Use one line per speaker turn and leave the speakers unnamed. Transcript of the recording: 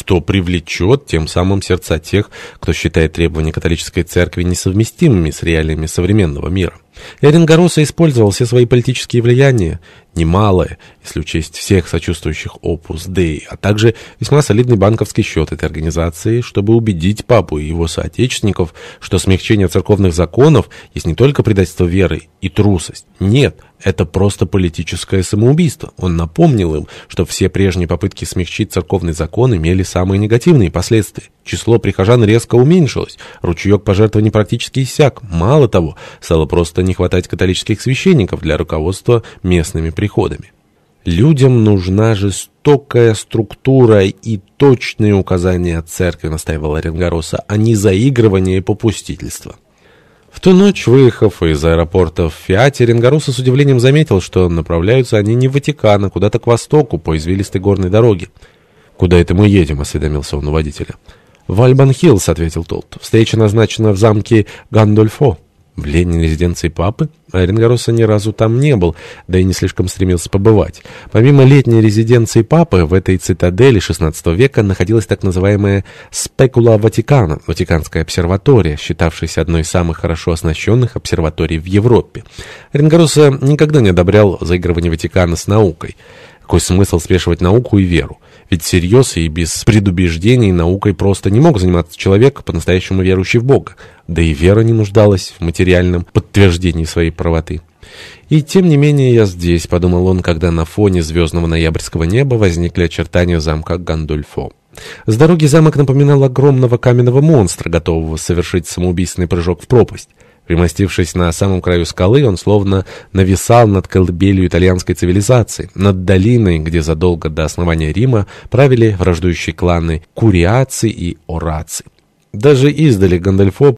что привлечет тем самым сердца тех, кто считает требования католической церкви несовместимыми с реалиями современного мира. Эренгороса использовал все свои политические влияния, немалое, если учесть всех сочувствующих Opus Dei, а также весьма солидный банковский счет этой организации, чтобы убедить папу и его соотечественников, что смягчение церковных законов есть не только предательство веры и трусость. Нет, это просто политическое самоубийство. Он напомнил им, что все прежние попытки смягчить церковный закон имели самые негативные последствия. Число прихожан резко уменьшилось, ручеек пожертвований практически иссяк. Мало того, стало просто не хватать католических священников для руководства местными приходами. Людям нужна жестокая структура и точные указания от церкви, настаивал Оренгороса, а не заигрывание и попустительство. В ту ночь, выехав из аэропорта в Фиате, Ренгороса с удивлением заметил, что направляются они не в Ватикан, а куда-то к востоку, по извилистой горной дороге. «Куда это мы едем?» — осведомился он у водителя. «В Альбан-Хиллз», — ответил тот. «Встреча назначена в замке Гандольфо». В летней резиденции папы Оренгороса ни разу там не был, да и не слишком стремился побывать. Помимо летней резиденции папы, в этой цитадели XVI века находилась так называемая «спекула Ватикана» — Ватиканская обсерватория, считавшаяся одной из самых хорошо оснащенных обсерваторий в Европе. Оренгороса никогда не одобрял заигрывание Ватикана с наукой. Какой смысл смешивать науку и веру? Ведь всерьез и без предубеждений наукой просто не мог заниматься человек, по-настоящему верующий в Бога. Да и вера не нуждалась в материальном подтверждении своей правоты. «И тем не менее я здесь», — подумал он, когда на фоне звездного ноябрьского неба возникли очертания замка Гандольфо. С дороги замок напоминал огромного каменного монстра, готового совершить самоубийственный прыжок в пропасть. Примостившись на самом краю скалы, он словно нависал над колыбелью итальянской цивилизации, над долиной, где задолго до основания Рима правили враждующие кланы Куриаци и Ораци. Даже издали Гандальфо